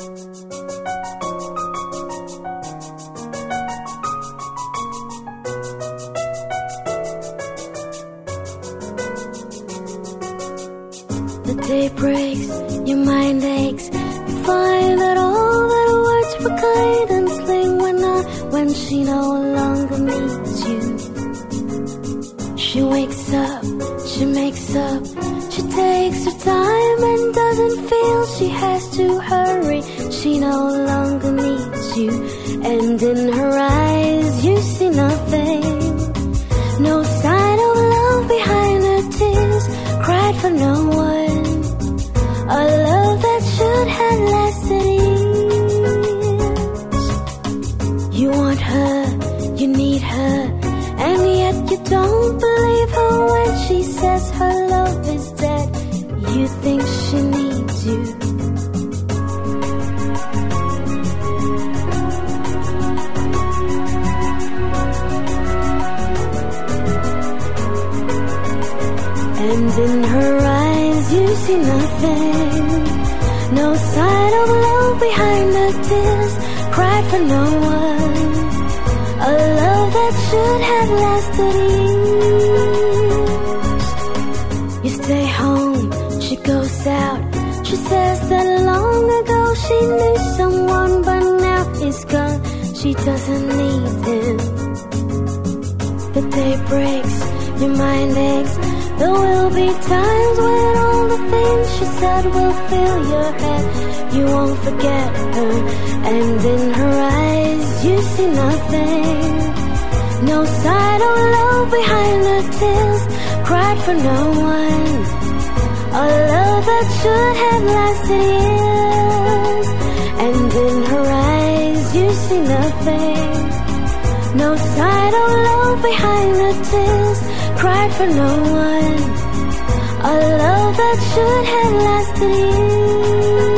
The day breaks, your mind aches. You find that all the words for guidance linger not when she no longer needs you. She wakes up, she makes up, she takes her time and doesn't feel she has to hurry. She no longer needs you, and in her eyes you see nothing. No sign of love behind her tears, cried for no one. A love that should have lasted years. You want her, you need her, and yet you don't believe her when she says her love is dead. You think And in her eyes you see nothing. No sign of love behind the tears. Cried for no one. A love that should have lasted years. You stay home, she goes out. She says that long ago she knew someone But now he's gone, she doesn't need him. The day breaks, your mind aches. There will be times when all the things she said will fill your head. You won't forget her, and in her eyes you see nothing. No sign of love behind her tears, cried for no one. A love that should have lasted years, and in her eyes you see nothing. No sign of love behind the tears, cried for no one. A love that should have lasted years.